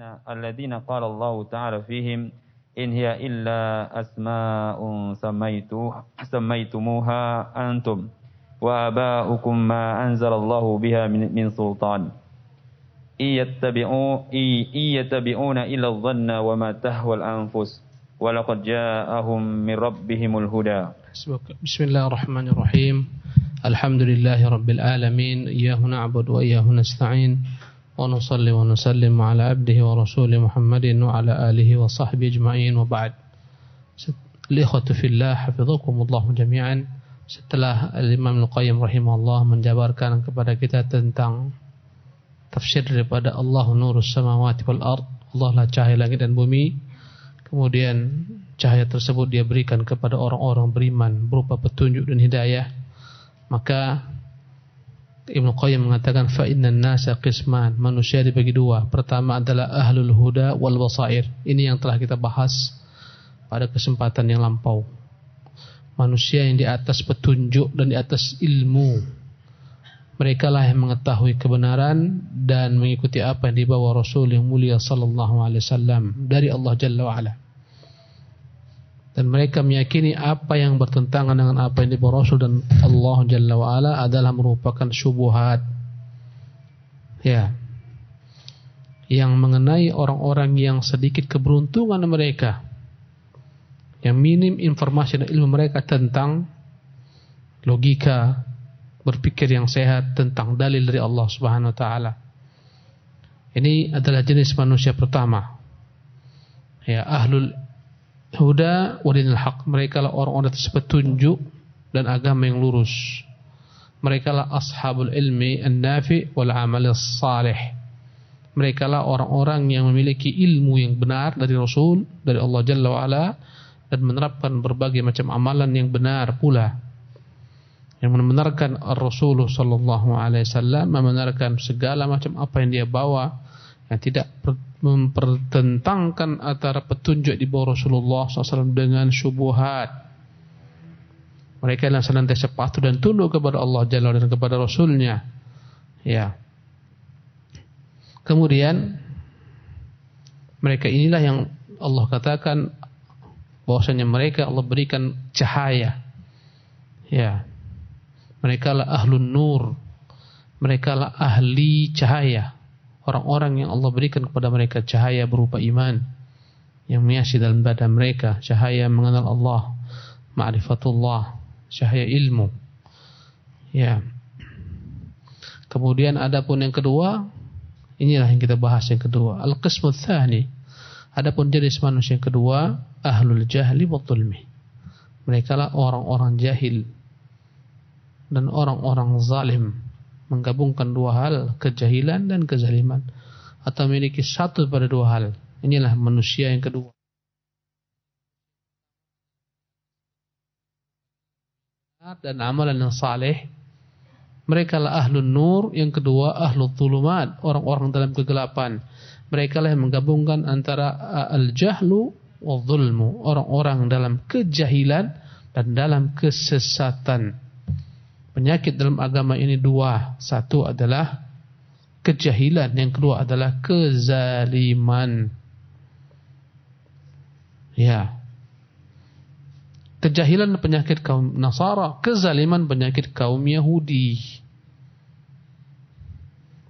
alladzina qala Allah ta'ala fihim in hiya illa asma'un samaitu samaitumuha antum wa aba'ukum ma anzalallahu biha min, min sultan. Iyattabi'u iyattabi'una illa dhanna wa ma tahwal anfus wa laqad ja'ahum min rabbihimul huda. Bismillahirrahmanirrahim. Alhamdulillahi rabbil alamin. Iyyahuna na'budu wa iyyahuna nasta'in. ونصلي ونسلم على عبده ورسوله محمد وعلى آله وصحبه أجمعين وبعد الإخوة في الله حفظكم الله جميعا setelah Imam Al-Qayyim rahimahullah menjabarkan kepada kita tentang tafsir daripada Allah nurus samawati wal ard Allah lah cahaya langit dan bumi kemudian cahaya tersebut dia berikan kepada orang-orang beriman berupa petunjuk dan hidayah maka Ibnu Qayyim mengatakan fa innan nasa qisman. Manusia dibagi dua. Pertama adalah ahlul huda wal basair ini yang telah kita bahas pada kesempatan yang lampau. Manusia yang di atas petunjuk dan di atas ilmu. Mereka lah yang mengetahui kebenaran dan mengikuti apa yang dibawa Rasul yang mulia sallallahu alaihi wasallam dari Allah Jalla wa ala dan mereka meyakini apa yang bertentangan dengan apa yang dibawa Rasul dan Allah Jalla wa'ala adalah merupakan syubuhat. Ya. Yang mengenai orang-orang yang sedikit keberuntungan mereka yang minim informasi dan ilmu mereka tentang logika berpikir yang sehat tentang dalil dari Allah Subhanahu wa taala. Ini adalah jenis manusia pertama. Ya ahlul huda wadinil haq. Mereka lah orang-orang atas petunjuk dan agama yang lurus. Mereka lah ashabul ilmi an-nafi wal amal salih. Mereka lah orang-orang yang memiliki ilmu yang benar dari Rasul, dari Allah Jalla wa ala, dan menerapkan berbagai macam amalan yang benar pula. Yang membenarkan Rasulullah sallallahu alaihi wasallam, membenarkan segala macam apa yang dia bawa yang tidak mempertentangkan antara petunjuk di bawah Rasulullah SAW dengan syubuhat. Mereka yang senantiasa patuh dan tunduk kepada Allah Jalla dan kepada Rasulnya. Ya. Kemudian mereka inilah yang Allah katakan bahwasanya mereka Allah berikan cahaya. Ya. Mereka lah ahlun nur. Mereka lah ahli cahaya orang-orang yang Allah berikan kepada mereka cahaya berupa iman yang menyasi dalam badan mereka, cahaya mengenal Allah, ma'rifatullah, cahaya ilmu. Ya. Kemudian adapun yang kedua, inilah yang kita bahas yang kedua, al-qismu tsani. Adapun jenis manusia yang kedua, ahlul jahli wa zulmi. Mereka lah orang-orang jahil dan orang-orang zalim menggabungkan dua hal, kejahilan dan kezaliman atau memiliki satu pada dua hal. Inilah manusia yang kedua. dan amalan yang saleh mereka lah ahlun nur yang kedua ahlul zulumat orang-orang dalam kegelapan mereka lah yang menggabungkan antara al-jahlu wa zulmu orang-orang dalam kejahilan dan dalam kesesatan Penyakit dalam agama ini dua. Satu adalah kejahilan, yang kedua adalah kezaliman. Ya. Kejahilan penyakit kaum Nasara, kezaliman penyakit kaum Yahudi.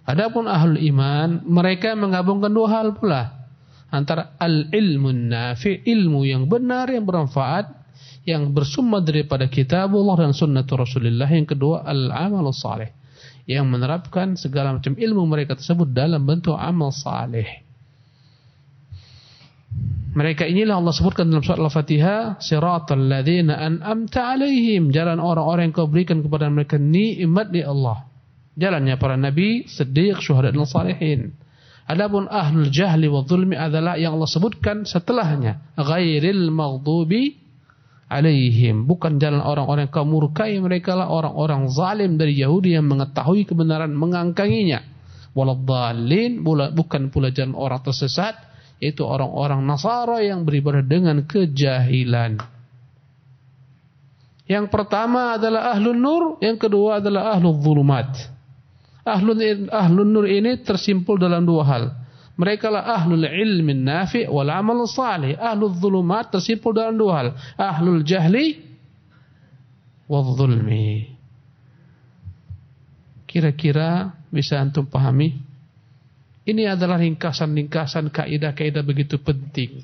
Adapun ahlul iman, mereka menggabungkan dua hal pula. Antara al-ilmu nafi, ilmu yang benar yang bermanfaat yang bersumber daripada kitabullah dan sunnah Rasulullah. Yang kedua, al-amal salih. Yang menerapkan segala macam ilmu mereka tersebut dalam bentuk amal salih. Mereka inilah Allah sebutkan dalam surat Al-Fatihah, siratal ladzina an'amta 'alaihim, jalan orang-orang yang kau berikan kepada mereka nikmat di Allah. Jalannya para nabi, siddiq, syuhada dan salihin. Adapun ahlul jahli wa zulmi adalah yang Allah sebutkan setelahnya, ghairil maghdubi alaihim. Bukan jalan orang-orang yang kau murkai mereka lah. Orang-orang zalim dari Yahudi yang mengetahui kebenaran mengangkanginya. Waladhdallin bukan pula jalan orang tersesat yaitu orang-orang Nasara yang beribadah dengan kejahilan. Yang pertama adalah ahlun nur yang kedua adalah ahlul zulumat. Ahlun ahlun nur ini tersimpul dalam dua hal Mereka lah ahlul ilmi nafi' wal amal salih. Ahlul zulumat tersimpul dalam dua hal. Ahlul jahli wal zulmi. Kira-kira bisa antum pahami? Ini adalah ringkasan-ringkasan kaidah-kaidah begitu penting.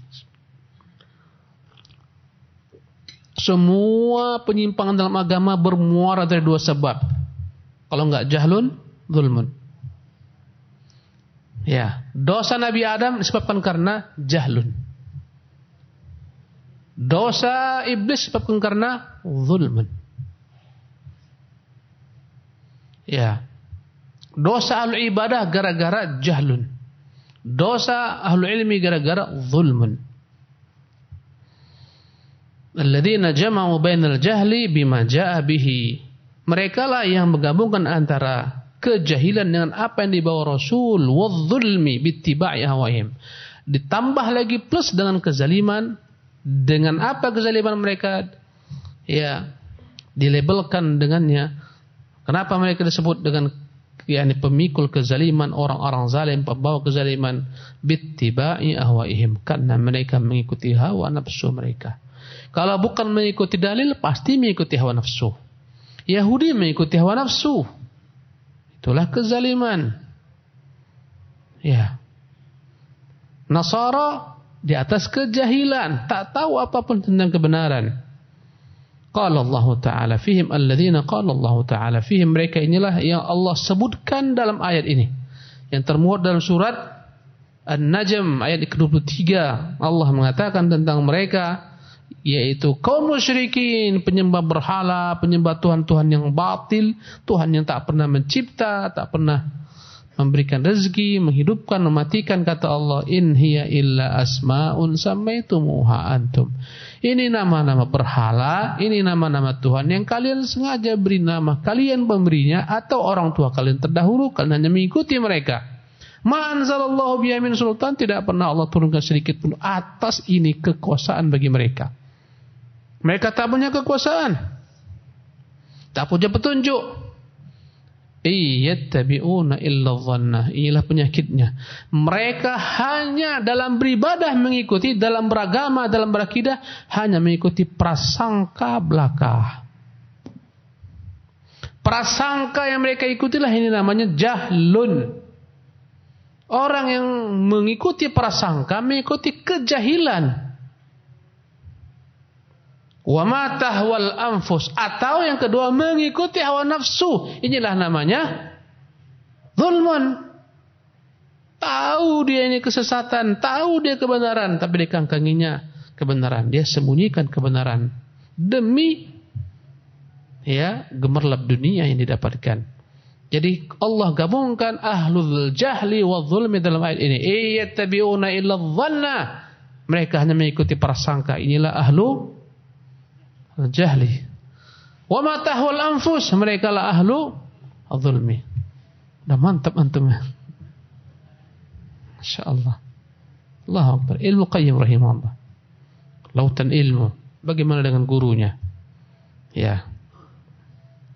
Semua penyimpangan dalam agama bermuara dari dua sebab. Kalau enggak jahlun, zulmun. Ya, dosa Nabi Adam disebabkan karena jahlun. Dosa iblis disebabkan karena zulmun. Ya. Dosa ahlu ibadah gara-gara jahlun. Dosa ahlu ilmi gara-gara zulmun. Alladzina jama'u bainal jahli bima ja'a bihi. Mereka lah yang menggabungkan antara kejahilan dengan apa yang dibawa Rasul wadzulmi bittiba'i hawaihim. Ditambah lagi plus dengan kezaliman dengan apa kezaliman mereka? Ya dilabelkan dengannya. Kenapa mereka disebut dengan yakni pemikul kezaliman orang-orang zalim pembawa kezaliman? Bittiba'i ahwaihim karena mereka mengikuti hawa nafsu mereka. Kalau bukan mengikuti dalil pasti mengikuti hawa nafsu. Yahudi mengikuti hawa nafsu Itulah kezaliman. Ya. Nasara di atas kejahilan, tak tahu apa pun tentang kebenaran. Qala Allah Ta'ala fihim alladzina qala Allah Ta'ala fihim mereka inilah yang Allah sebutkan dalam ayat ini. Yang termuat dalam surat An-Najm ayat ke-23 Allah mengatakan tentang mereka yaitu kaum musyrikin, penyembah berhala, penyembah tuhan-tuhan yang batil, Tuhan yang tak pernah mencipta, tak pernah memberikan rezeki, menghidupkan, mematikan kata Allah, in hiya illa asmaun samaitumuha antum. Ini nama-nama berhala, ini nama-nama Tuhan yang kalian sengaja beri nama, kalian pemberinya atau orang tua kalian terdahulu kalian hanya mengikuti mereka. Ma'anzalallahu biyamin sultan tidak pernah Allah turunkan sedikit pun atas ini kekuasaan bagi mereka. Mereka tak punya kekuasaan. Tak punya petunjuk. Iyattabi'una illa dhanna. Inilah penyakitnya. Mereka hanya dalam beribadah mengikuti, dalam beragama, dalam berakidah, hanya mengikuti prasangka belaka. Prasangka yang mereka ikutilah ini namanya jahlun. Orang yang mengikuti prasangka mengikuti kejahilan. Wa ma tahwal anfus atau yang kedua mengikuti hawa nafsu. Inilah namanya zulmun. Tahu dia ini kesesatan, tahu dia kebenaran, tapi dikangkanginya kebenaran. Dia sembunyikan kebenaran demi ya gemerlap dunia yang didapatkan. Jadi Allah gabungkan ahlul jahli wa zulmi dalam ayat ini. Iyattabi'una illa dhanna. Mereka hanya mengikuti prasangka. Inilah ahlu jahli. Wa ma tahwal anfus, mereka lah ahlu adzulmi. Dah mantap antum. Masya-Allah. Allah Akbar. Ilmu Qayyim rahimahullah. Lautan ilmu. Bagaimana dengan gurunya? Ya.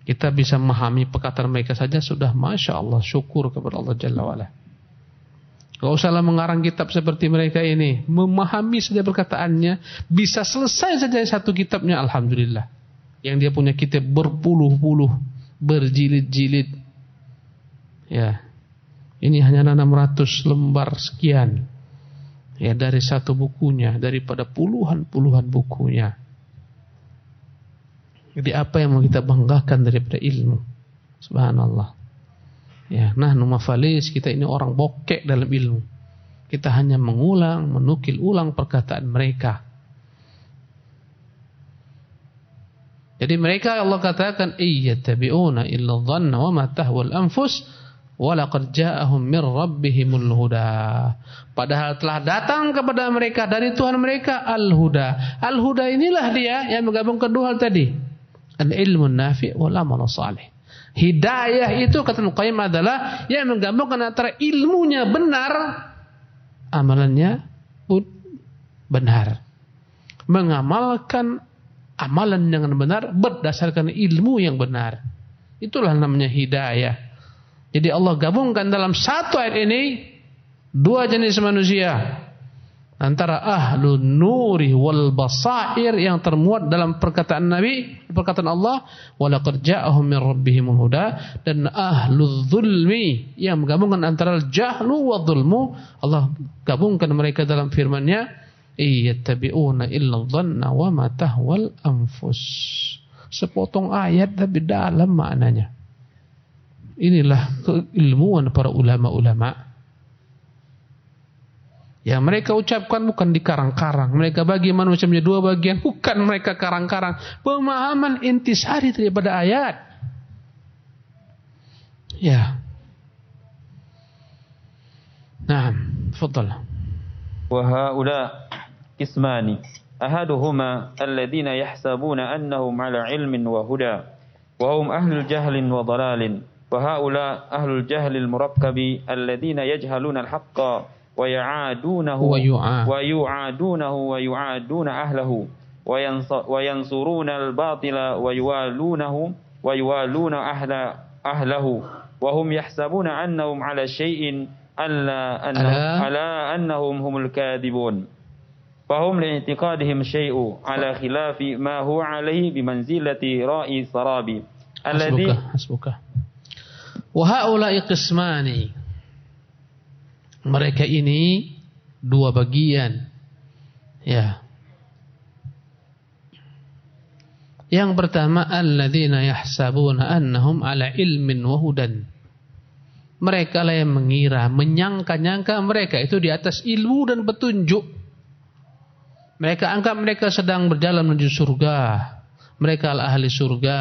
Kita bisa memahami perkataan mereka saja sudah Masya Allah syukur kepada Allah Jalla wa'ala. Gak usahlah mengarang kitab seperti mereka ini. Memahami saja perkataannya. Bisa selesai saja satu kitabnya. Alhamdulillah. Yang dia punya kitab berpuluh-puluh. Berjilid-jilid. Ya. Ini hanya 600 lembar sekian. Ya dari satu bukunya. Daripada puluhan-puluhan bukunya. Jadi apa yang mau kita banggakan daripada ilmu. Subhanallah. Ya, nah numafalis kita ini orang bokek dalam ilmu. Kita hanya mengulang, menukil ulang perkataan mereka. Jadi mereka Allah katakan iyattabi'una illa dhanna wa ma tahwal anfus wa laqad ja'ahum mir rabbihimul huda. Padahal telah datang kepada mereka dari Tuhan mereka al-huda. Al-huda inilah dia yang menggabungkan dua hal tadi. Al-ilmu nafi' wal amal salih. Hidayah itu kata Nuqaim adalah yang menggabungkan antara ilmunya benar, amalannya pun benar. Mengamalkan amalan dengan benar berdasarkan ilmu yang benar. Itulah namanya hidayah. Jadi Allah gabungkan dalam satu ayat ini Dua jenis manusia antara ahlu nuri wal basair yang termuat dalam perkataan Nabi, perkataan Allah, walaqad ja'ahum min rabbihimul huda dan ahlu zulmi yang menggabungkan antara jahlu wa zulmu. Allah gabungkan mereka dalam firman-Nya, "Iyattabi'una illa dhanna wa ma tahwal anfus." Sepotong ayat tapi dalam maknanya. Inilah keilmuan para ulama-ulama Ya mereka ucapkan bukan di karang-karang. Mereka bagi manusia menjadi dua bagian. Bukan mereka karang-karang. Pemahaman intisari daripada ayat. Ya. Nah, fadal. Wahaula ismani. Ahaduhuma alladhina yahsabuna annahum ala ilmin wa huda. Wahum ahlul jahlin wa dalalin. Wahaula ahlul jahlil murakkabi alladhina yajhaluna al-haqqa. ويعادونه ويعادونه ويعادون أهله. وينصرون الباطل ويوالونه ويوالون أهل أهله. وهم يحسبون أنهم على شيء ألا أنهم ألا؟ أنهم هم الكاذبون. فهم لاعتقادهم شيء على خلاف ما هو عليه بمنزلة رأي سرابي الذي حسبك. وهؤلاء قسمان. Mereka ini dua bagian. Ya. Yang pertama alladzina yahsabuna annahum ala ilmin wa hudan. Mereka lah yang mengira, menyangka-nyangka mereka itu di atas ilmu dan petunjuk. Mereka anggap mereka sedang berjalan menuju surga. Mereka ahli surga.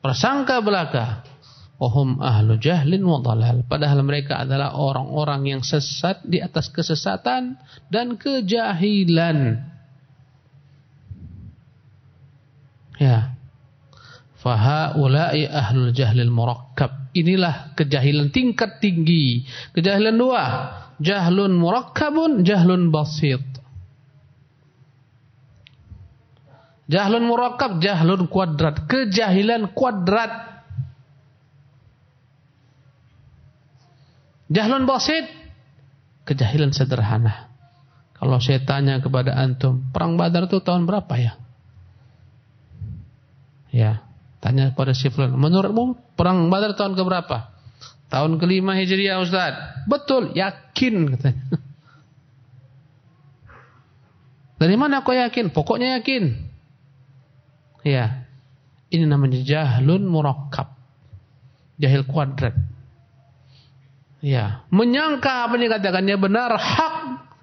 Prasangka belaka wahum ahlu jahlin wa dalal. Padahal mereka adalah orang-orang yang sesat di atas kesesatan dan kejahilan. Ya. Fahaulai ahlul jahlil murakkab. Inilah kejahilan tingkat tinggi. Kejahilan dua. Jahlun murakkabun, jahlun basit. Jahlun murakkab, jahlun kuadrat. Kejahilan kuadrat. Jahlun basit, kejahilan sederhana. Kalau saya tanya kepada antum, perang Badar itu tahun berapa ya? Ya, tanya kepada si menurutmu perang Badar tahun keberapa? Tahun kelima Hijriah Ustaz. Betul, yakin katanya. Dari mana kau yakin? Pokoknya yakin. Ya. Ini namanya jahlun murakkab. Jahil kuadrat. Ya, menyangka apa yang dikatakannya benar, hak,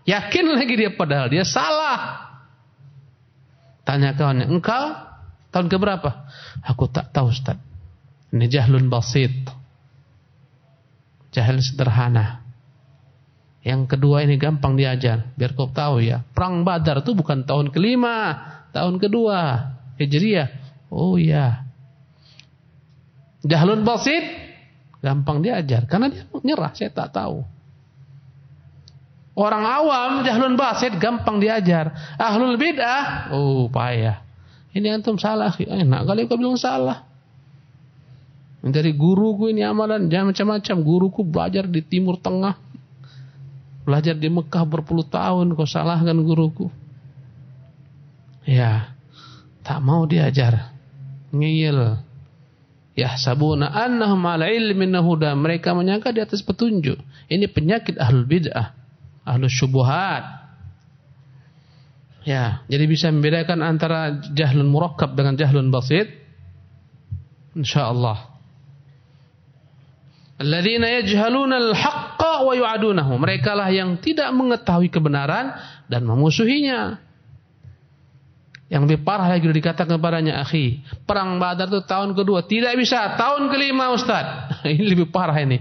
yakin lagi dia padahal dia salah. Tanya kawannya, engkau tahun ke berapa? Aku tak tahu Ustaz. Ini jahlun basit. Jahil sederhana. Yang kedua ini gampang diajar, biar kau tahu ya. Perang Badar itu bukan tahun kelima, tahun kedua Hijriah. Oh iya. Jahlun basit Gampang diajar karena dia nyerah, saya tak tahu. Orang awam jahlun basit gampang diajar. Ahlul bid'ah, oh payah. Ini antum salah, enak kali kau bilang salah. Dari guruku ini amalan jangan macam-macam. Guruku belajar di Timur Tengah. Belajar di Mekah berpuluh tahun kau salahkan guruku. Ya, tak mau diajar. Ngeyel. Yahsabuna annahum ala ilmin huda. Mereka menyangka di atas petunjuk. Ini penyakit ahlul bid'ah. Ahlul syubuhat. Ya, jadi bisa membedakan antara jahlun murakkab dengan jahlun basit. Insyaallah. Alladzina yajhaluna al-haqqa wa yu'adunahu. Mereka lah yang tidak mengetahui kebenaran dan memusuhinya. Yang lebih parah lagi sudah dikatakan kepadanya, akhi, perang Badar itu tahun kedua, tidak bisa, tahun kelima Ustaz. ini lebih parah ini.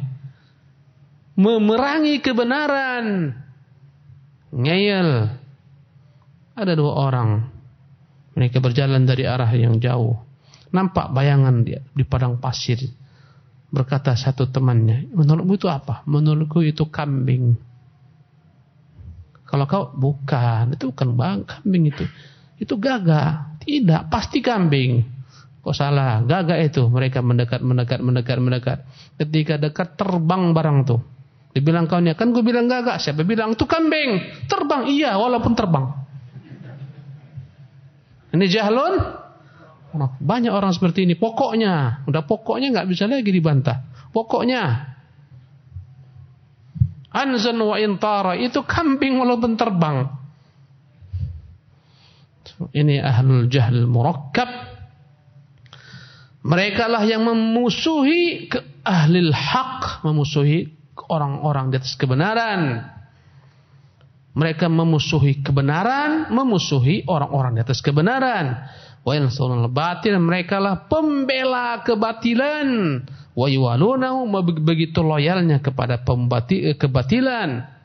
Memerangi kebenaran. Ngeyel. Ada dua orang. Mereka berjalan dari arah yang jauh. Nampak bayangan dia di padang pasir. Berkata satu temannya, menurutmu itu apa? Menurutku itu kambing. Kalau kau bukan, itu bukan bang kambing itu itu gagak. Tidak, pasti kambing. Kok salah? Gagak itu. Mereka mendekat, mendekat, mendekat, mendekat. Ketika dekat terbang barang tuh. Dibilang kawannya, kan gue bilang gagak. Siapa bilang itu kambing? Terbang, iya walaupun terbang. Ini jahlun. Banyak orang seperti ini. Pokoknya, udah pokoknya nggak bisa lagi dibantah. Pokoknya. Anzan wa intara itu kambing walaupun terbang. Ini ahlul jahl murakkab. Mereka lah yang memusuhi ke ahlil haq, memusuhi orang-orang di atas kebenaran. Mereka memusuhi kebenaran, memusuhi orang-orang di atas kebenaran. Wa yansurul batil, mereka lah pembela kebatilan. Wa yuwalunahu begitu loyalnya kepada pembati, kebatilan.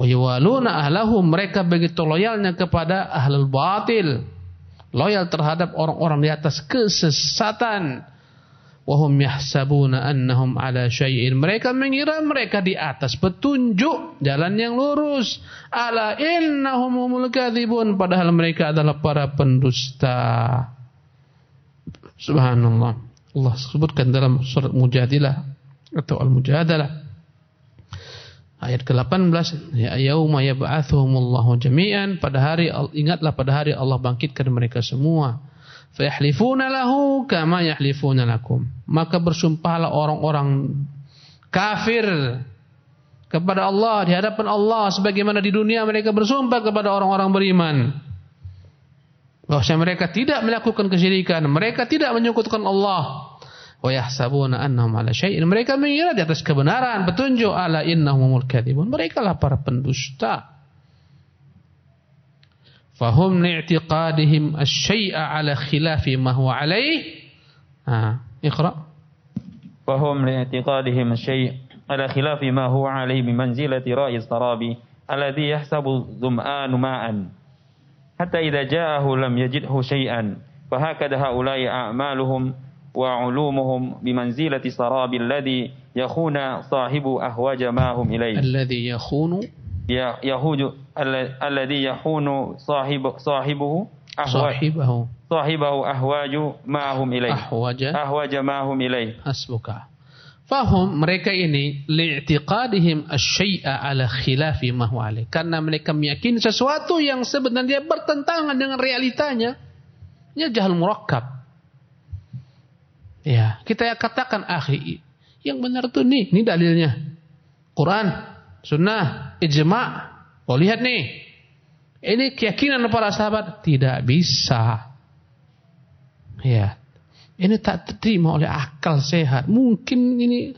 Wa yuwaluna ahlahu, mereka begitu loyalnya kepada ahlul batil. Loyal terhadap orang-orang di atas kesesatan. Wahum yahsabuna annahum ala syai'in. Mereka mengira mereka di atas petunjuk jalan yang lurus. Ala innahum humul kadzibun. Padahal mereka adalah para pendusta. Subhanallah. Allah sebutkan dalam surat mujadilah atau al-mujadalah ayat ke-18 ya yauma yab'atsuhumullahu jami'an pada hari ingatlah pada hari Allah bangkitkan mereka semua Fayahlifuna lahu kama yahlifuna lakum. Maka bersumpahlah orang-orang kafir kepada Allah di hadapan Allah sebagaimana di dunia mereka bersumpah kepada orang-orang beriman. Bahwa mereka tidak melakukan kesyirikan, mereka tidak menyekutukan Allah. wayahsabuna annahum ala syai'in mereka mengira di atas kebenaran petunjuk ala innahumul kadzibun mereka lah para pendusta fahum li'tiqadihim asy-syai'a ala khilafi ma huwa alaih ah iqra fahum li'tiqadihim asy-syai'a ala khilafi ma huwa alaih bi manzilati ra'is tarabi alladhi yahsabu dhum'an ma'an hatta idza ja'ahu lam yajidhu syai'an فهكذا هؤلاء a'maluhum وعلومهم بمنزلة bimanzilati الذي يخون صاحب أهواج ahwaja ma hum ilayhi alladhi yakhunu الذي يخون صاحب صاحبه صاحبه صاحبه أهواج sahibahu sahibahu ahwaju ma hum ilayhi mereka ini لاعتقادهم الشيء على خلاف ma huwa alaih. Karena mereka meyakini sesuatu yang sebenarnya bertentangan dengan realitanya. Ya ini jahil murakkab. Ya, kita katakan akhi, yang benar tuh nih, ini dalilnya. Quran, sunnah, ijma. Oh lihat nih. Ini keyakinan para sahabat tidak bisa. Ya. Ini tak terima oleh akal sehat. Mungkin ini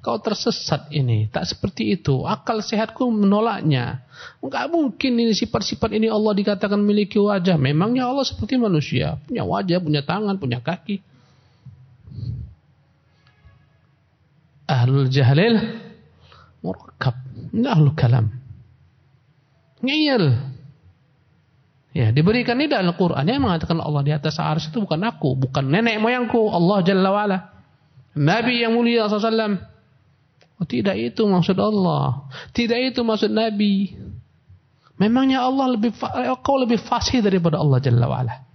kau tersesat ini. Tak seperti itu. Akal sehatku menolaknya. Enggak mungkin ini sifat-sifat ini Allah dikatakan memiliki wajah. Memangnya Allah seperti manusia. Punya wajah, punya tangan, punya kaki. Ahlul jahlil murakab. Ini ahlul kalam. Ngeyel. Ya, diberikan ini dalam Al-Quran yang mengatakan Allah di atas ars itu bukan aku, bukan nenek moyangku, Allah Jalla wa'ala. Nabi yang mulia SAW. Oh, tidak itu maksud Allah. Tidak itu maksud Nabi. Memangnya Allah lebih kau lebih fasih daripada Allah Jalla wa'ala.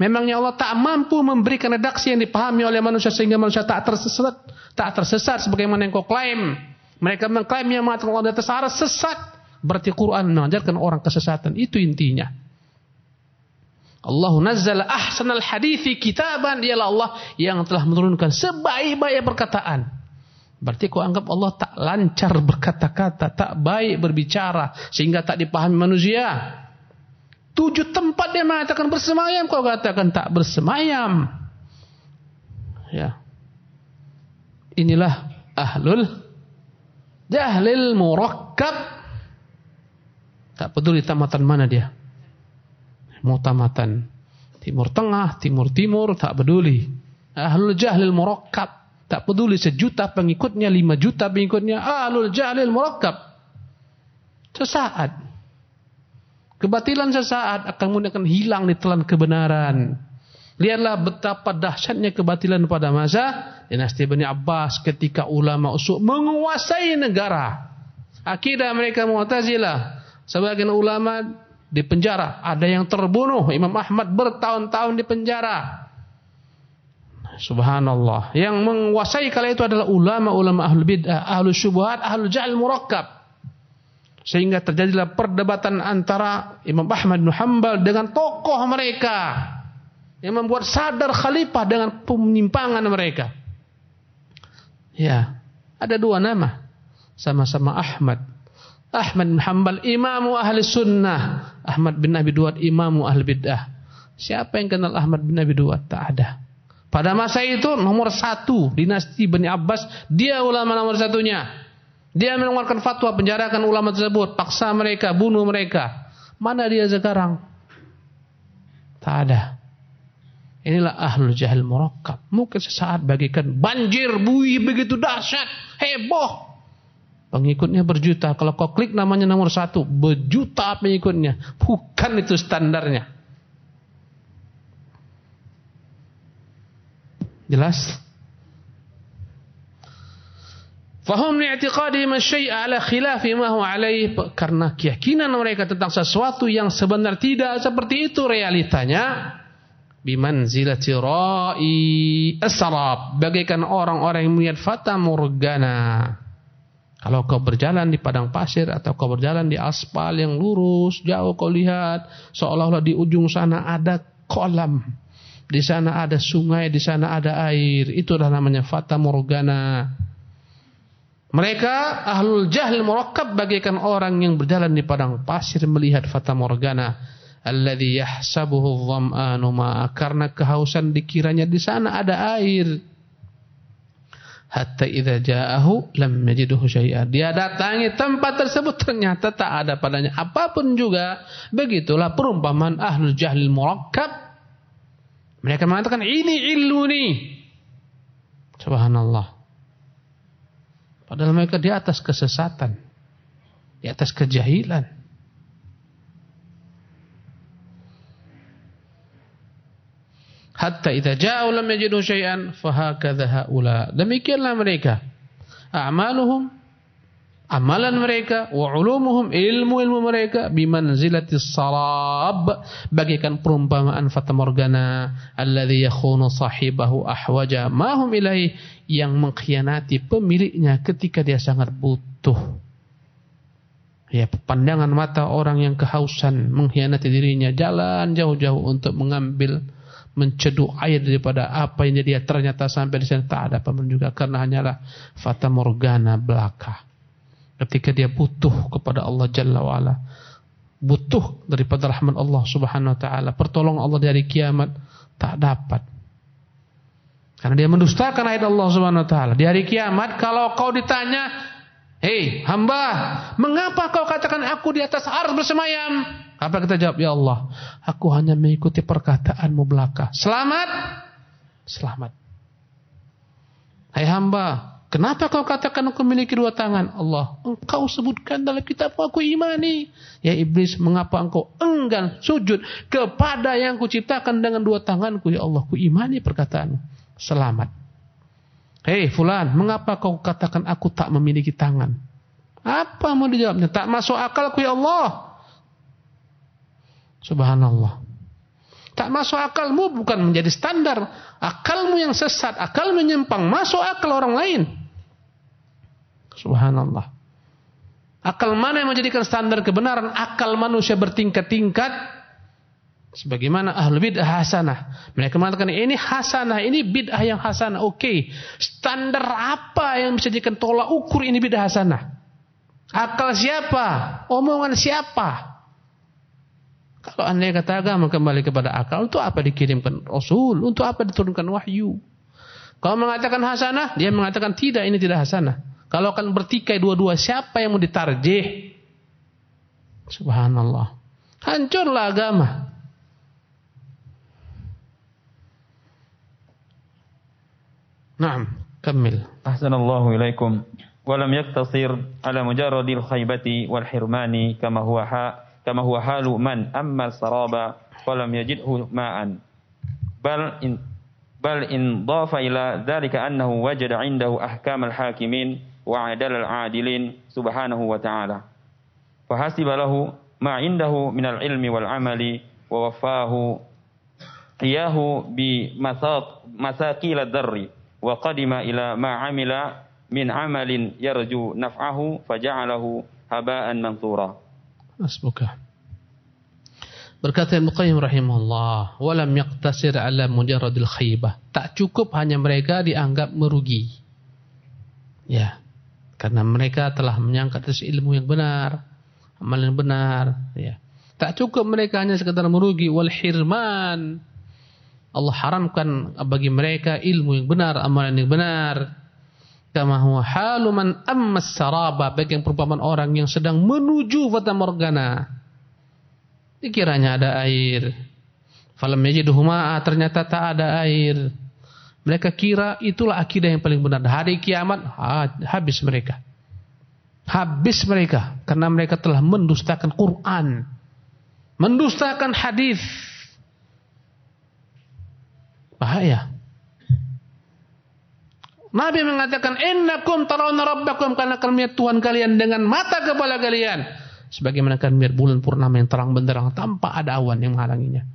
Memangnya Allah tak mampu memberikan redaksi yang dipahami oleh manusia sehingga manusia tak tersesat, tak tersesat sebagaimana yang kau klaim. Mereka mengklaim yang mengatakan Allah di atas ars sesat. Berarti Quran mengajarkan orang kesesatan. Itu intinya. Allah nazzala ahsanal hadithi kitaban. Dialah Allah yang telah menurunkan sebaik-baik perkataan. Berarti kau anggap Allah tak lancar berkata-kata. Tak baik berbicara. Sehingga tak dipahami manusia. Tujuh tempat dia mengatakan bersemayam. Kau katakan tak bersemayam. Ya. Inilah ahlul jahlil murakkab Tak peduli tamatan mana dia. Mau tamatan Timur Tengah, Timur Timur, tak peduli. Ahlul Jahlil Murakkab. Tak peduli sejuta pengikutnya, lima juta pengikutnya. Ahlul Jahlil Murakkab. Sesaat. Kebatilan sesaat akan kemudian akan hilang di telan kebenaran. Lihatlah betapa dahsyatnya kebatilan pada masa dinasti Bani Abbas ketika ulama usuk menguasai negara. Akidah mereka Mu'tazilah Sebagian ulama di penjara, ada yang terbunuh. Imam Ahmad bertahun-tahun di penjara. Subhanallah. Yang menguasai kala itu adalah ulama-ulama ahlul bid'ah, ahlul syubhat, ahlul jahil murakkab. Sehingga terjadilah perdebatan antara Imam Ahmad bin Hanbal dengan tokoh mereka. Yang membuat sadar khalifah dengan penyimpangan mereka. Ya, ada dua nama. Sama-sama Ahmad. Ahmad bin Hanbal imamu ahli sunnah. Ahmad bin Abi Duat imamu ahli bid'ah. Siapa yang kenal Ahmad bin Abi Duat? Tak ada. Pada masa itu nomor satu dinasti Bani Abbas. Dia ulama nomor satunya. Dia mengeluarkan fatwa penjarakan ulama tersebut. Paksa mereka, bunuh mereka. Mana dia sekarang? Tak ada. Inilah ahlul jahil murakkab. Mungkin sesaat bagikan banjir, buih begitu dahsyat, heboh. Pengikutnya berjuta. Kalau kau klik namanya nomor satu, berjuta pengikutnya. Bukan itu standarnya. Jelas? Fahum li'tiqadihim syai'a ala khilafi ma alaih. Karena keyakinan mereka tentang sesuatu yang sebenar tidak seperti itu realitanya. Bimanzilati ra'i asrab. Bagaikan orang-orang yang melihat fata morgana kalau kau berjalan di padang pasir atau kau berjalan di aspal yang lurus jauh kau lihat seolah-olah di ujung sana ada kolam. Di sana ada sungai di sana ada air. Itulah namanya fata morgana mereka ahlul jahil murakkab bagaikan orang yang berjalan di padang pasir melihat fata morgana alladhi yahsabuhu dham'anu ma'a. Karena kehausan dikiranya di sana ada air. Hatta idza ja'ahu lam yajidhu syai'a dia datangi tempat tersebut ternyata tak ada padanya. Apa pun juga begitulah perumpamaan ahlul jahlil murakkab. Mereka mengatakan ini ilmu nih. Subhanallah padahal mereka di atas kesesatan. Di atas kejahilan. Hatta idza ja'u lam yajidu syai'an fahakadha haula. Demikianlah mereka. A'maluhum amalan mereka wa ulumuhum ilmu-ilmu mereka bimanzilati sarab bagikan perumpamaan fata morgana alladhi yakhunu sahibahu ahwaja. Ma hum ilahi yang mengkhianati pemiliknya ketika dia sangat butuh ya pandangan mata orang yang kehausan mengkhianati dirinya jalan jauh-jauh untuk mengambil menceduk air daripada apa yang dia ternyata sampai di sana tak ada apa juga karena hanyalah fata morgana belaka. Ketika dia butuh kepada Allah Jalla wa'ala. Butuh daripada rahmat Allah subhanahu wa ta'ala. Pertolongan Allah dari kiamat. Tak dapat. Karena dia mendustakan ayat Allah subhanahu wa ta'ala. Di hari kiamat kalau kau ditanya. Hei hamba. Mengapa kau katakan aku di atas ars bersemayam? Apa kita jawab? Ya Allah, aku hanya mengikuti perkataanmu belaka. Selamat? Selamat. Hai hamba, kenapa kau katakan aku memiliki dua tangan? Allah, engkau sebutkan dalam kitab aku imani. Ya iblis, mengapa engkau enggan sujud kepada yang kuciptakan dengan dua tanganku? Ya Allah, ku imani perkataanmu. Selamat. Hei fulan, mengapa kau katakan aku tak memiliki tangan? Apa mau dijawabnya? Tak masuk akalku ya Allah. Subhanallah. Tak masuk akalmu bukan menjadi standar. Akalmu yang sesat, akalmu menyimpang, masuk akal orang lain. Subhanallah. Akal mana yang menjadikan standar kebenaran? Akal manusia bertingkat-tingkat. Sebagaimana ahlu bid'ah hasanah. Mereka mengatakan ini hasanah, ini bid'ah yang hasanah. Oke, okay. standar apa yang bisa dijadikan tolak ukur ini bid'ah hasanah? Akal siapa? Omongan siapa? Kalau anda kata agama kembali kepada akal, untuk apa dikirimkan Rasul? Untuk apa diturunkan wahyu? Kalau mengatakan hasanah, dia mengatakan tidak, ini tidak hasanah. Kalau akan bertikai dua-dua, siapa yang mau ditarjih? Subhanallah. Hancurlah agama. Kamil. Ahsanallahu ilaikum. Walam yaktasir ala mujaradil khaybati wal hirmani kama huwa ha' كما هو حال من أما السراب ولم يجده ماء بل إن بل إن ضاف إلى ذلك أنه وجد عنده أحكام الحاكمين وعدل العادلين سبحانه وتعالى فحسب له ما عنده من العلم والعمل ووفاه bi masakil ad-darri wa qadima ila ma amila min amalin yarju naf'ahu faja'alahu haba'an mansura. Asbuka. Berkata Ibnu Qayyim rahimahullah, "Walam yaqtasir ala mujarradil khaybah." Tak cukup hanya mereka dianggap merugi. Ya. Karena mereka telah menyangka atas ilmu yang benar, amal yang benar, ya. Tak cukup mereka hanya sekedar merugi wal hirman. Allah haramkan bagi mereka ilmu yang benar, amalan yang benar. Kama huwa halu man ammas saraba bagi yang perumpamaan orang yang sedang menuju fata morgana. Dikiranya ada air. Falam yajiduhu ternyata tak ada air. Mereka kira itulah akidah yang paling benar. Hari kiamat habis mereka. Habis mereka karena mereka telah mendustakan Quran. Mendustakan hadis. Bahaya. Nabi mengatakan innakum tarawna rabbakum karena kalian melihat Tuhan kalian dengan mata kepala kalian sebagaimana kalian melihat bulan purnama yang terang benderang tanpa ada awan yang menghalanginya.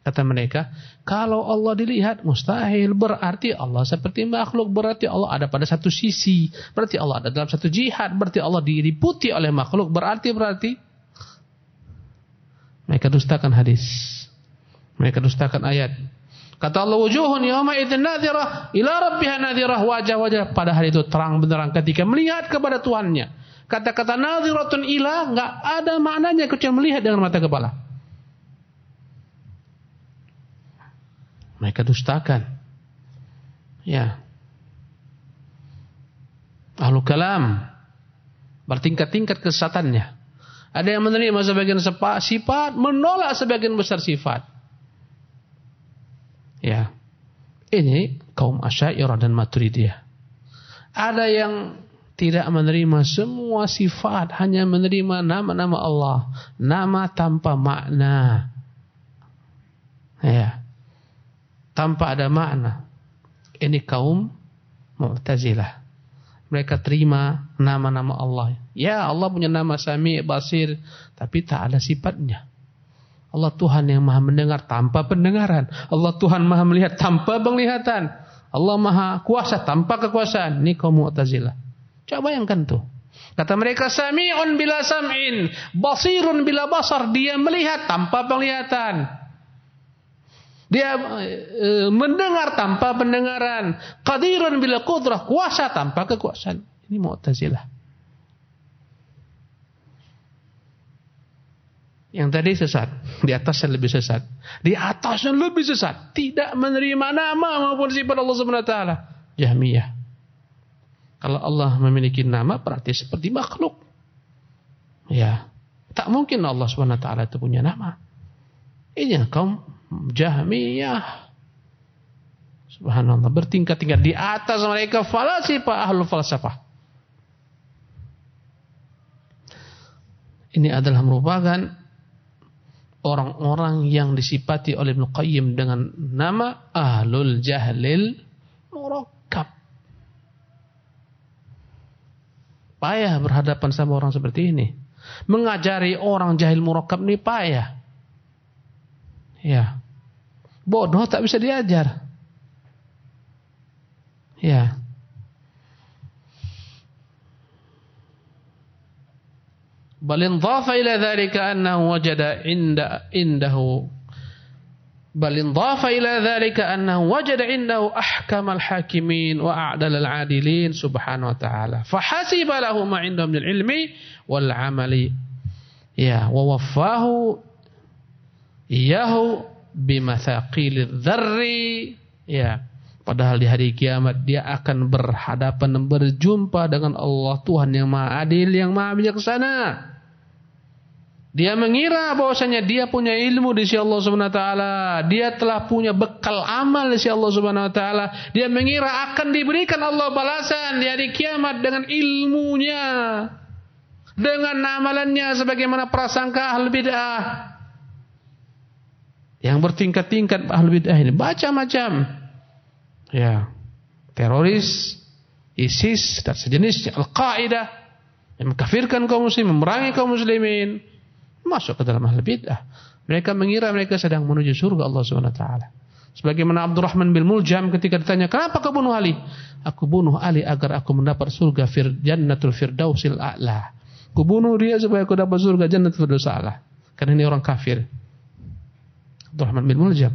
Kata mereka, kalau Allah dilihat mustahil berarti Allah seperti makhluk, berarti Allah ada pada satu sisi, berarti Allah ada dalam satu jihad, berarti Allah diliputi oleh makhluk, berarti berarti mereka dustakan hadis. Mereka dustakan ayat. Kata Allah wujuhun yawma idzin nadhirah ila rabbiha nadhirah wajah-wajah pada hari itu terang benderang ketika melihat kepada Tuhannya. Kata-kata nadhiratun ila enggak ada maknanya kecuali melihat dengan mata kepala. Mereka dustakan. Ya. Ahlu kalam. Bertingkat-tingkat kesesatannya. Ada yang menerima sebagian sifat, menolak sebagian besar sifat. Ya. Ini kaum Asy'ariyah dan Maturidiyah. Ada yang tidak menerima semua sifat, hanya menerima nama-nama Allah, nama tanpa makna. Ya tanpa ada makna. Ini kaum Mu'tazilah. Mereka terima nama-nama Allah. Ya Allah punya nama Sami, Basir. Tapi tak ada sifatnya. Allah Tuhan yang maha mendengar tanpa pendengaran. Allah Tuhan maha melihat tanpa penglihatan. Allah maha kuasa tanpa kekuasaan. Ini kaum Mu'tazilah. Coba bayangkan tuh. Kata mereka sami'un bila sam'in, basirun bila basar, dia melihat tanpa penglihatan. Dia e, mendengar tanpa pendengaran. Qadirun bila kudrah. Kuasa tanpa kekuasaan. Ini Mu'tazilah. Yang tadi sesat. Di atasnya lebih sesat. Di atasnya lebih sesat. Tidak menerima nama maupun sifat Allah SWT. Jahmiyah. Kalau Allah memiliki nama berarti seperti makhluk. Ya. Tak mungkin Allah SWT itu punya nama. Ini kaum Jahmiyah. Subhanallah, bertingkat-tingkat di atas mereka falasifah ahlu falsafah. Ini adalah merupakan orang-orang yang disipati oleh Ibnu Qayyim dengan nama ahlul jahlil murakkab. Payah berhadapan sama orang seperti ini. Mengajari orang jahil murakkab ini payah. Ya. Bodoh tak bisa diajar. Ya. Annahu wajada inda indahu. Bal indhafa ila dhalika annahu wajada indahu ahkamal hakimin wa a'dal al-adilin subhanahu wa ta'ala. Fahasiba lahu ma indahum min ilmi wal amali. Ya wa waffahu iyahu bimathaqilid dzarri ya padahal di hari kiamat dia akan berhadapan berjumpa dengan Allah Tuhan yang Maha Adil yang Maha Bijaksana dia mengira bahwasanya dia punya ilmu di sisi Allah Subhanahu wa taala. Dia telah punya bekal amal di sisi Allah Subhanahu wa taala. Dia mengira akan diberikan Allah balasan di hari kiamat dengan ilmunya. Dengan amalannya sebagaimana prasangka ahli bid'ah. Yang bertingkat-tingkat ahli bid'ah ini. Baca macam. Ya. Teroris ISIS dan sejenisnya. Al-Qaeda. Yang mengkafirkan kaum muslimin memerangi kaum muslimin masuk ke dalam ahli bid'ah mereka mengira mereka sedang menuju surga Allah taala Sebagaimana Abdurrahman bin Muljam ketika ditanya, "Kenapa kau bunuh Ali?" Aku bunuh Ali agar aku mendapat surga fir Jannatul Firdausil A'la. Aku bunuh dia supaya aku dapat surga Jannatul Firdausil A'la. Karena ini orang kafir. Abdurrahman bin Muljam.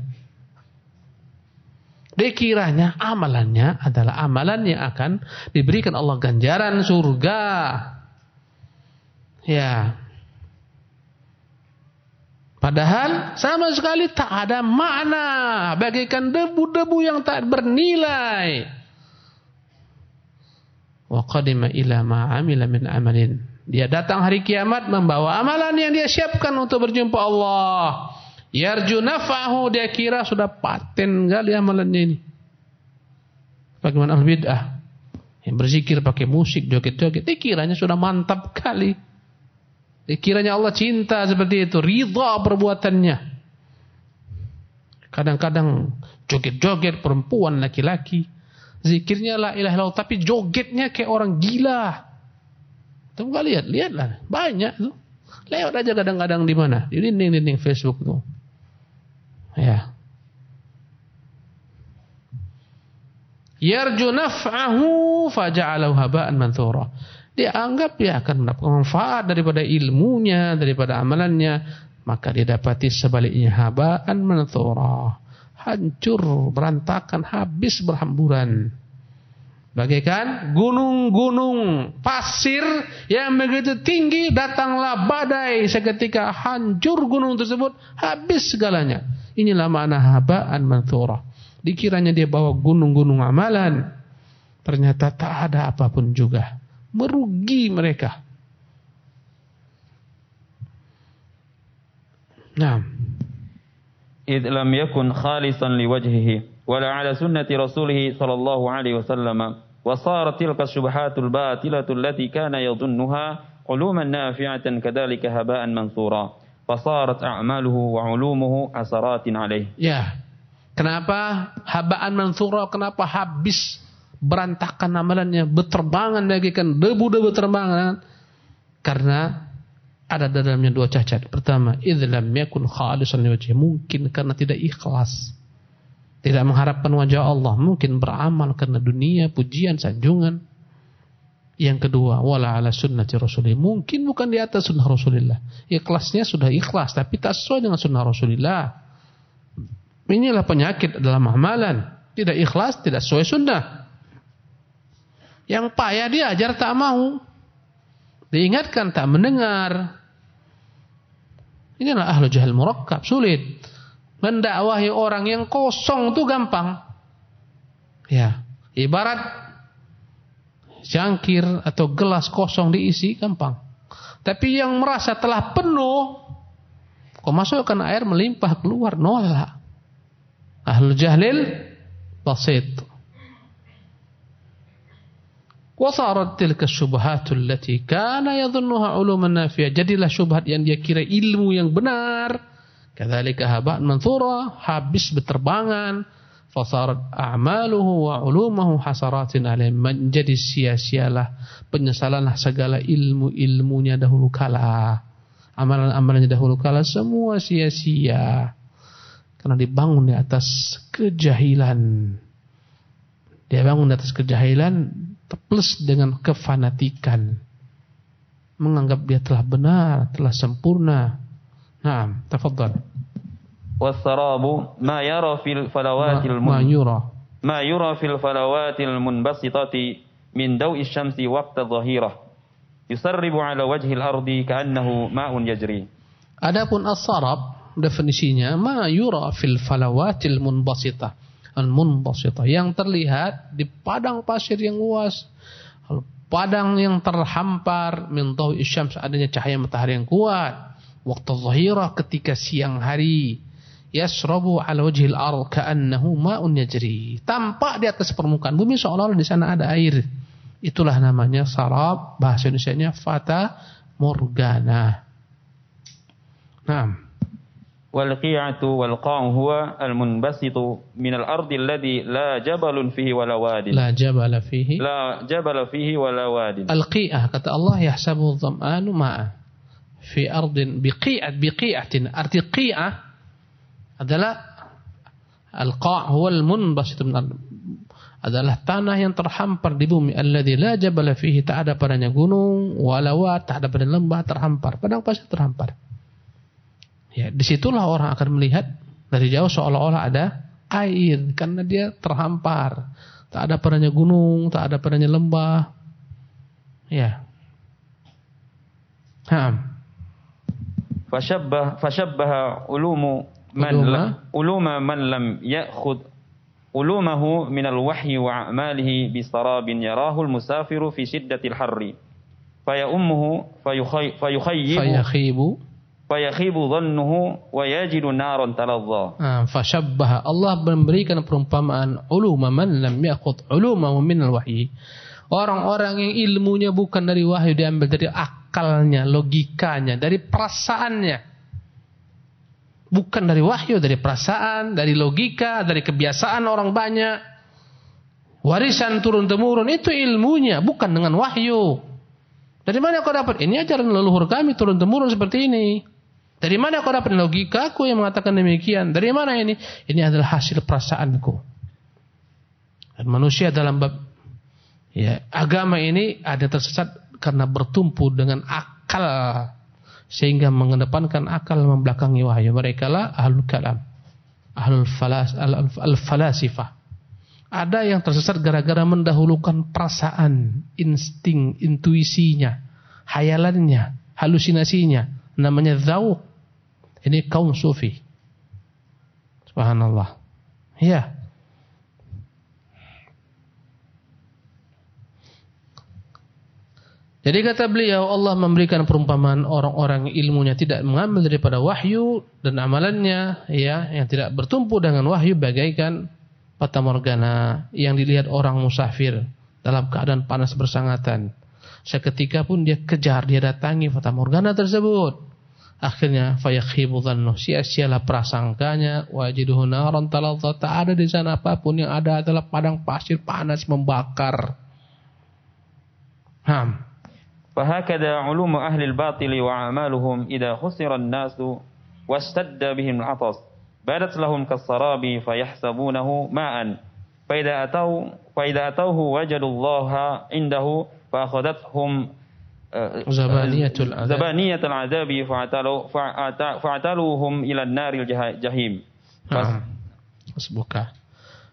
Dikiranya amalannya adalah amalan yang akan diberikan Allah ganjaran surga. Ya. Padahal sama sekali tak ada makna bagaikan debu-debu yang tak bernilai. Wa qadima ila ma amila min amalin. Dia datang hari kiamat membawa amalan yang dia siapkan untuk berjumpa Allah. Yarju nafahu dia kira sudah paten kali amalannya ini. Bagaimana al-bid'ah. Yang berzikir pakai musik, joget-joget. Dikiranya sudah mantap kali. Dikiranya Allah cinta seperti itu. Ridha perbuatannya. Kadang-kadang joget-joget perempuan laki-laki. Zikirnya la ilaha illallah. Tapi jogetnya kayak orang gila. Tuh gak lihat, lihatlah. Banyak tuh. Lewat aja kadang-kadang di mana? Di dinding-dinding Facebook tuh. Ya. Yarju naf'ahu faja'alahu haba'an manthura. Dia anggap dia akan mendapat manfaat daripada ilmunya, daripada amalannya, maka dia dapati sebaliknya haba'an manthura. Hancur, berantakan, habis berhamburan. Bagaikan gunung-gunung pasir yang begitu tinggi datanglah badai seketika hancur gunung tersebut habis segalanya. Inilah makna habaan manthura. Dikiranya dia bawa gunung-gunung amalan. Ternyata tak ada apa pun juga. Merugi mereka. Nah. إذ لم يكن خالصا لوجهه ولا على سنة رسوله صلى الله عليه وسلم وصارت تلك الشبهات الباطلة التي كان يظنها علوما نافعة كذلك هباء منثورا a'maluhu wa ulumuhu asaratin alaih. Ya. Kenapa habaan mansura? Kenapa habis berantakan amalannya, berterbangan kan debu-debu terbangan? Karena ada dalamnya dua cacat. Pertama, idzlam yakun khalisan liwajhi. Mungkin karena tidak ikhlas. Tidak mengharapkan wajah Allah, mungkin beramal karena dunia, pujian, sanjungan. Yang kedua, wala ala sunnati rasulillah. Mungkin bukan di atas sunnah Rasulullah. Ikhlasnya sudah ikhlas, tapi tak sesuai dengan sunnah Rasulullah. Inilah penyakit dalam amalan. Tidak ikhlas, tidak sesuai sunnah. Yang payah diajar tak mau. Diingatkan tak mendengar. Inilah ahlu jahil murakkab, sulit. Mendakwahi orang yang kosong itu gampang. Ya, ibarat cangkir atau gelas kosong diisi gampang. Tapi yang merasa telah penuh, kok masukkan air melimpah keluar nolak. Ahlul jahlil basit. Wasarat tilka syubhatul lati kana yadhunnuha uluman nafiyah. Jadilah syubhat yang dia kira ilmu yang benar. Kadzalika haba'an manthura, habis berterbangan. fasarat a'maluhu wa ulumahu hasaratin alaih menjadi sia-sialah penyesalanlah segala ilmu-ilmunya dahulu kala. Amalan-amalannya dahulu kala semua sia-sia. Karena dibangun di atas kejahilan. Dia bangun di atas kejahilan plus dengan kefanatikan. Menganggap dia telah benar, telah sempurna. Nah, tafadhal. Wasarabu ma yara fil falawatil ma, ma yura ma yura fil falawatil munbasitati min dawi syamsi waqta dhahirah yusarribu ala wajhil ardi ka'annahu ma'un yajri. Adapun as-sarab definisinya ma yura fil falawatil munbasitah al munbasitah yang terlihat di padang pasir yang luas padang yang terhampar min dhawi syams adanya cahaya matahari yang kuat waktu zahirah ketika siang hari yasrabu ala wajhil ard ka'annahu ma'un yajri. Tampak di atas permukaan bumi seolah-olah di sana ada air. Itulah namanya sarab, bahasa Indonesianya fata morgana. Naam. والقيعة والقاع هو المنبسط من الأرض الذي لا جبل فيه ولا واد لا جبل فيه لا جبل فيه ولا واد القيعة kata Allah يحسبه الظمآن ماء في أرض بقيعة بقيعة arti qiyah adalah Al-qa' huwal munbasit adalah tanah yang terhampar di bumi alladzi la jabala fihi tak ada padanya gunung walawa tak ada padanya lembah terhampar padang pasir terhampar ya di situlah orang akan melihat dari jauh seolah-olah ada air karena dia terhampar. Tak ada padanya gunung tak ada padanya lembah. Ya. Naam. Fashabbah fashabbaha ulumu man uluma man lam ya'khudh ulumahu minal wahyi wa a'malihi bisarabin yarahu al-musafiru fi shiddatil harri. Faya ummuhu fayukhayyibu fayakhibu dhannuhu wa yajidu naran taladha ah, fashabbaha Allah memberikan perumpamaan uluma man lam yaqut ulumahu minal wahyi orang-orang yang ilmunya bukan dari wahyu diambil dari akalnya logikanya dari perasaannya Bukan dari wahyu, dari perasaan, dari logika, dari kebiasaan orang banyak. Warisan turun-temurun itu ilmunya, bukan dengan wahyu. Dari mana kau dapat? Ini ajaran leluhur kami turun-temurun seperti ini. Dari mana kau dapat logika aku yang mengatakan demikian? Dari mana ini? Ini adalah hasil perasaanku. Dan manusia dalam bab ya, agama ini ada tersesat karena bertumpu dengan akal sehingga mengedepankan akal membelakangi wahyu mereka lah ahlul kalam ahlul falas al falasifah ada yang tersesat gara-gara mendahulukan perasaan insting intuisinya hayalannya halusinasinya namanya zauq ini kaum sufi. Subhanallah. Ya Jadi kata beliau Allah memberikan perumpamaan orang-orang ilmunya tidak mengambil daripada wahyu dan amalannya ya yang tidak bertumpu dengan wahyu bagaikan fata morgana yang dilihat orang musafir dalam keadaan panas bersangatan. Seketika pun dia kejar, dia datangi Fata Morgana tersebut. Akhirnya fayakhibu dhannuh sia-sialah prasangkanya wajiduhu naran talazza tak ada di sana apa pun yang ada adalah padang pasir panas membakar. Ham. Fahakada ulumu ahli al-batili wa amaluhum idha khusiran nasu wastadda bihim al-'atas badat lahum kassarabi fayahsabunahu ma'an Fa'idha atau fa'idha atauhu wajadullaha indahu فأخذتهم زبانية العذاب زبانية العذاب فاعتلوا فاعتلوهم إلى النار الجحيم. نعم. حسبك.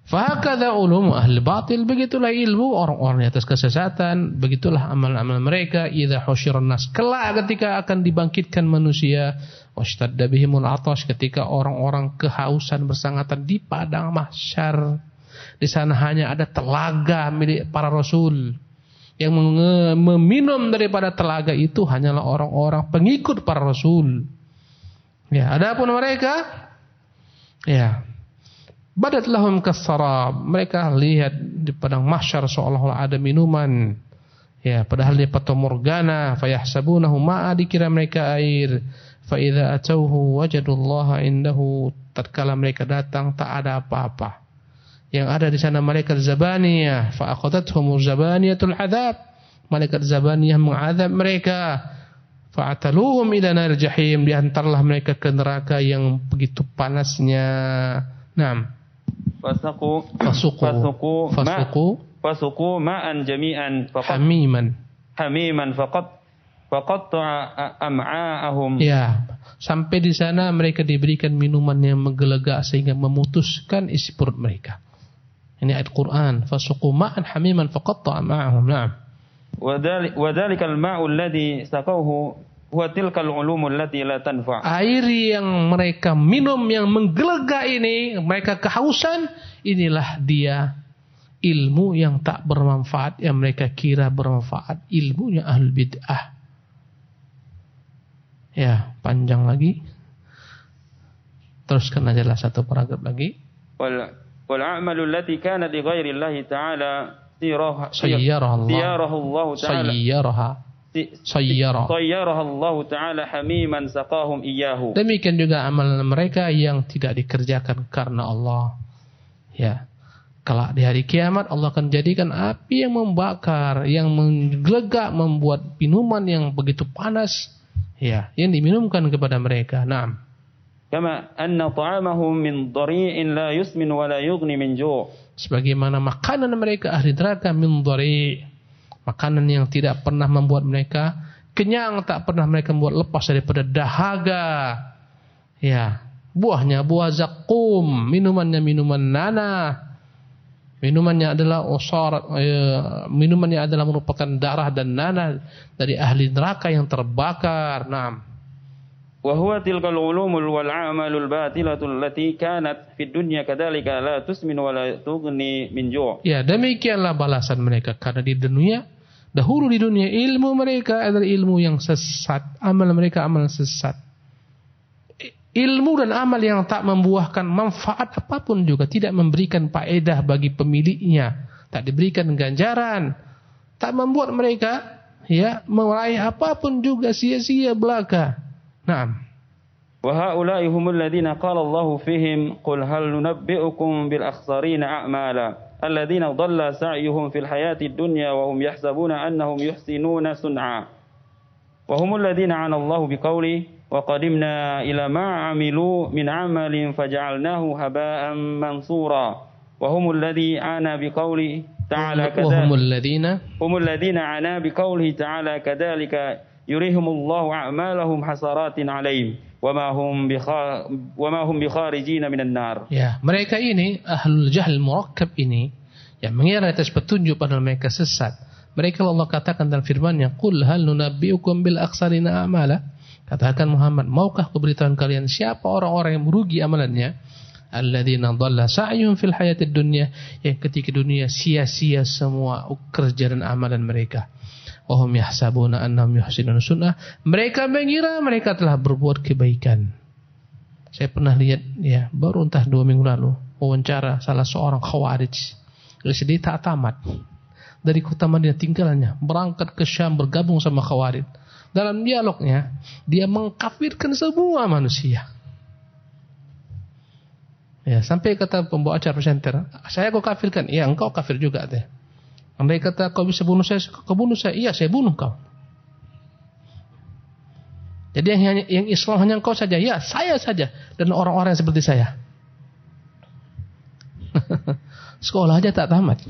Fahakadha ulum ahli batil begitulah ilmu orang-orang di atas kesesatan, begitulah amal-amal mereka idza husyiran nas. Kelak ketika akan dibangkitkan manusia, washtadda bihimul atash ketika orang-orang kehausan bersangatan di padang mahsyar. Di sana hanya ada telaga milik para rasul. Yang meminum daripada telaga itu hanyalah orang-orang pengikut para rasul. Ya, adapun mereka ya Badat lahum kasarab. Mereka lihat di padang mahsyar seolah-olah ada minuman. Ya, padahal dia pato morgana, fayahsabunahu ma'a dikira mereka air. Fa idza atauhu wajadullaha indahu. Tatkala mereka datang tak ada apa-apa yang ada di sana malaikat zabaniyah. Fa zabaniyatul adzab malaikat zabaniyah mengazab mereka. Fa ataluhum ila nar jahim. Diantarlah mereka ke neraka yang begitu panasnya. Naam. Fasuqu. Fasuqu. Fasuqu fasuqu. ma'an jami'an faqat. Hamiman. Hamiman faqat. Faqatta'a am'a'ahum. Ya. Sampai di sana mereka diberikan minuman yang menggelegak sehingga memutuskan isi perut mereka. Ini ayat Quran. Fasuqu ma'an hamiman faqatta'a ma'ahum. Na'am. Wadhalika al-ma'u alladhi saqawhu huwa tilkal ulum allati la tanfa. Air yang mereka minum yang menggelega ini, mereka kehausan, inilah dia ilmu yang tak bermanfaat yang mereka kira bermanfaat, ilmunya ahlul bid'ah. Ya, panjang lagi. Teruskan aja lah satu paragraf lagi wal a'malu allati kana li ghairi Allah ta'ala sayyaraha Allah ta'ala sayyaraha sayyara. Allah taala hamiman saqahum iyyahu. Demikian juga amalan mereka yang tidak dikerjakan karena Allah. Ya. Kelak di hari kiamat Allah akan jadikan api yang membakar, yang menggelegak membuat minuman yang begitu panas ya, yang diminumkan kepada mereka. Kama anna ta'amahum min dhari'in la yusmin wa min ju'. Sebagaimana makanan mereka ahli neraka min dhari'. Makanan yang tidak pernah membuat mereka kenyang, tak pernah mereka membuat lepas daripada dahaga. Ya, buahnya buah zakum, minumannya minuman nanah. Minumannya adalah usar, ya, minumannya adalah merupakan darah dan nanah dari ahli neraka yang terbakar. nah wa huwa tilkal ulumul wal amalul batilatul lati kanat fid dunya kadzalika la tusmin wa la. Ya, demikianlah balasan mereka karena di dunia dahulu di dunia ilmu mereka adalah ilmu yang sesat, amal mereka amal sesat. Ilmu dan amal yang tak membuahkan manfaat apa pun juga tidak memberikan faedah bagi pemiliknya, tak diberikan ganjaran, tak membuat mereka ya meraih apa pun juga sia-sia belaka. نعم. وهؤلاء هم الذين قال الله فيهم قل هل ننبئكم بالأخسرين أعمالا الذين ضل سعيهم في الحياة الدنيا وهم يحسبون أنهم يحسنون صنعا. وهم الذين عن الله بقوله وقدمنا إلى ما عملوا من عمل فجعلناه هباء منصورا وهم الذي عانى بقوله تعالى كذلك. وهم الذين هم الذين عانى بقوله تعالى كذلك yurihumullahu a'malahum hasaratin alaihim wama hum wama hum minan nar. Ya, mereka ini ahlul jahl murakkab ini yang mengira atas petunjuk padahal mereka sesat. Mereka Allah katakan dalam firman-Nya, "Qul hal nunabbiukum bil aksarina a'mala?" Katakan Muhammad, maukah kuberitahukan kalian siapa orang-orang yang merugi amalannya? Alladzina dhalla sa'yuhum fil hayatid dunya, yang ketika dunia sia-sia semua kerja dan amalan mereka wahum yahsabuna annahum yuhsinun sunnah. Mereka mengira mereka telah berbuat kebaikan. Saya pernah lihat ya baru entah dua minggu lalu wawancara salah seorang khawarij. Sedih tak tamat. Dari kota Madinah tinggalannya berangkat ke Syam bergabung sama khawarij. Dalam dialognya dia mengkafirkan semua manusia. Ya sampai kata pembawa acara presenter saya kau kafirkan. Ya engkau kafir juga deh Andai kata kau bisa bunuh saya, kau bunuh saya. Iya, saya bunuh kau. Jadi yang, yang Islam hanya kau saja. Ya, saya saja. Dan orang-orang seperti saya. Sekolah aja tak tamat.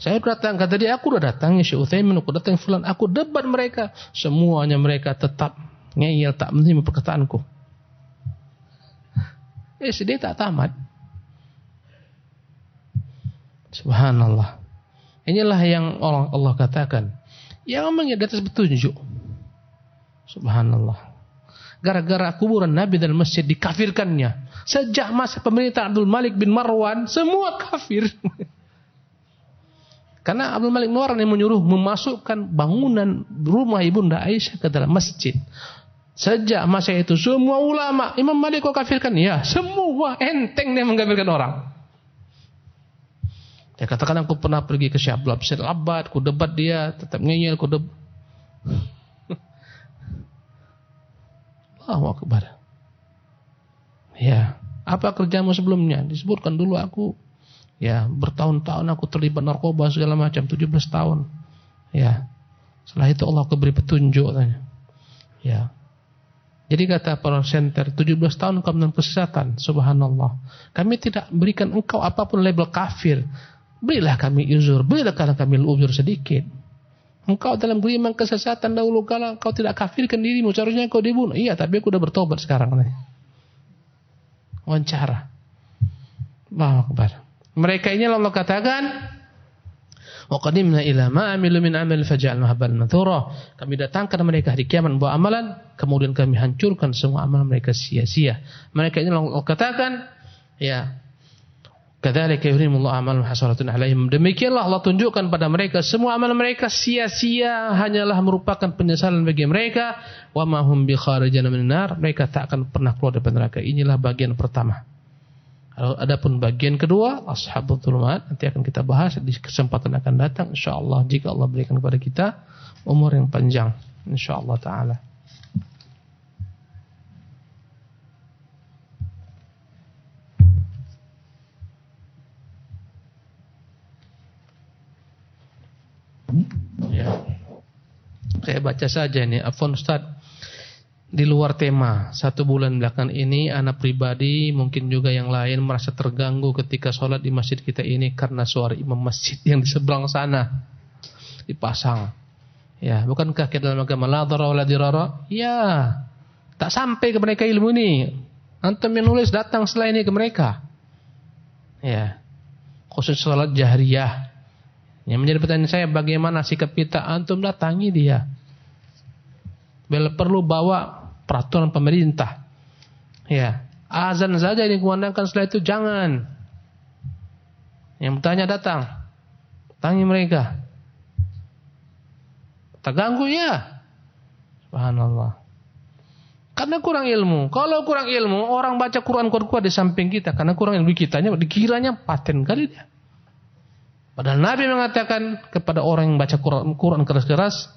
Saya datang, kata dia, aku udah datang ya Syekh aku datang fulan, aku debat mereka. Semuanya mereka tetap ngeyel, tak menerima perkataanku. Eh, dia tak tamat. Subhanallah. Inilah yang Allah, Allah katakan. Yang memang di atas petunjuk. Subhanallah. Gara-gara kuburan Nabi dan masjid dikafirkannya. Sejak masa pemerintah Abdul Malik bin Marwan, semua kafir. Karena Abdul Malik Marwan yang menyuruh memasukkan bangunan rumah ibunda Aisyah ke dalam masjid. Sejak masa itu semua ulama, Imam Malik kok kafirkan? Ya, semua enteng dia mengkafirkan orang. Ya katakan aku pernah pergi ke Syekh Abdullah bin Abbad, ku debat dia, tetap ngeyel, ku debat. Allahu Akbar. Ya, apa kerjamu sebelumnya? Disebutkan dulu aku ya bertahun-tahun aku terlibat narkoba segala macam, 17 tahun. Ya. Setelah itu Allah beri petunjuk katanya. Ya. Jadi kata para center, 17 tahun kamu dalam kesesatan, subhanallah. Kami tidak berikan engkau apa pun label kafir. Berilah kami uzur, berilah kami uzur sedikit. Engkau dalam geriman kesesatan dahulu kala engkau tidak kafirkan dirimu, seharusnya engkau dibunuh. Iya, tapi aku sudah bertobat sekarang nih. Wawancara. Allahu Akbar. Mereka ini Allah katakan Wa qadimna ila amilu min amal faj'alna habal mathura. Kami datangkan mereka di kiamat buat amalan, kemudian kami hancurkan semua amalan mereka sia-sia. Mereka ini Allah katakan, ya, Kadzalika yurimullahu amalahum hasaratun alaihim. Demikianlah Allah tunjukkan pada mereka semua amal mereka sia-sia hanyalah merupakan penyesalan bagi mereka wa ma hum bi minar. Mereka tak akan pernah keluar dari neraka. Inilah bagian pertama. Adapun bagian kedua ashabul dhulumat nanti akan kita bahas di kesempatan akan datang insyaallah jika Allah berikan kepada kita umur yang panjang insyaallah taala. Saya baca saja ini. Afwan Ustaz. di luar tema. Satu bulan belakang ini anak pribadi mungkin juga yang lain merasa terganggu ketika sholat di masjid kita ini karena suara imam masjid yang di seberang sana dipasang. Ya, bukankah kita dalam agama la dharra dirara? Ya. Tak sampai ke mereka ilmu ini. Antum yang nulis datang setelah ini ke mereka. Ya. Khusus sholat jahriyah. Yang menjadi pertanyaan saya bagaimana sikap kita antum datangi dia. Bila perlu bawa peraturan pemerintah. Ya, azan saja dikumandangkan setelah itu jangan. Yang bertanya datang. Tangi mereka. Terganggu ya. Subhanallah. Karena kurang ilmu. Kalau kurang ilmu, orang baca Quran kuat-kuat di samping kita. Karena kurang ilmu kitanya, dikiranya paten kali dia. Padahal Nabi mengatakan kepada orang yang baca Quran keras-keras,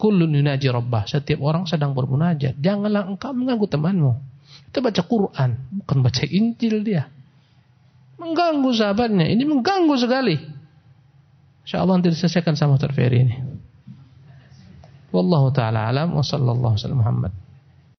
Kullun yunaji rabbah. Setiap orang sedang bermunajat. Janganlah engkau mengganggu temanmu. Kita baca Quran, bukan baca Injil dia. Mengganggu sahabatnya. Ini mengganggu sekali. InsyaAllah nanti diselesaikan sama Dr. Ini. Wallahu ta'ala alam wa sallallahu Muhammad.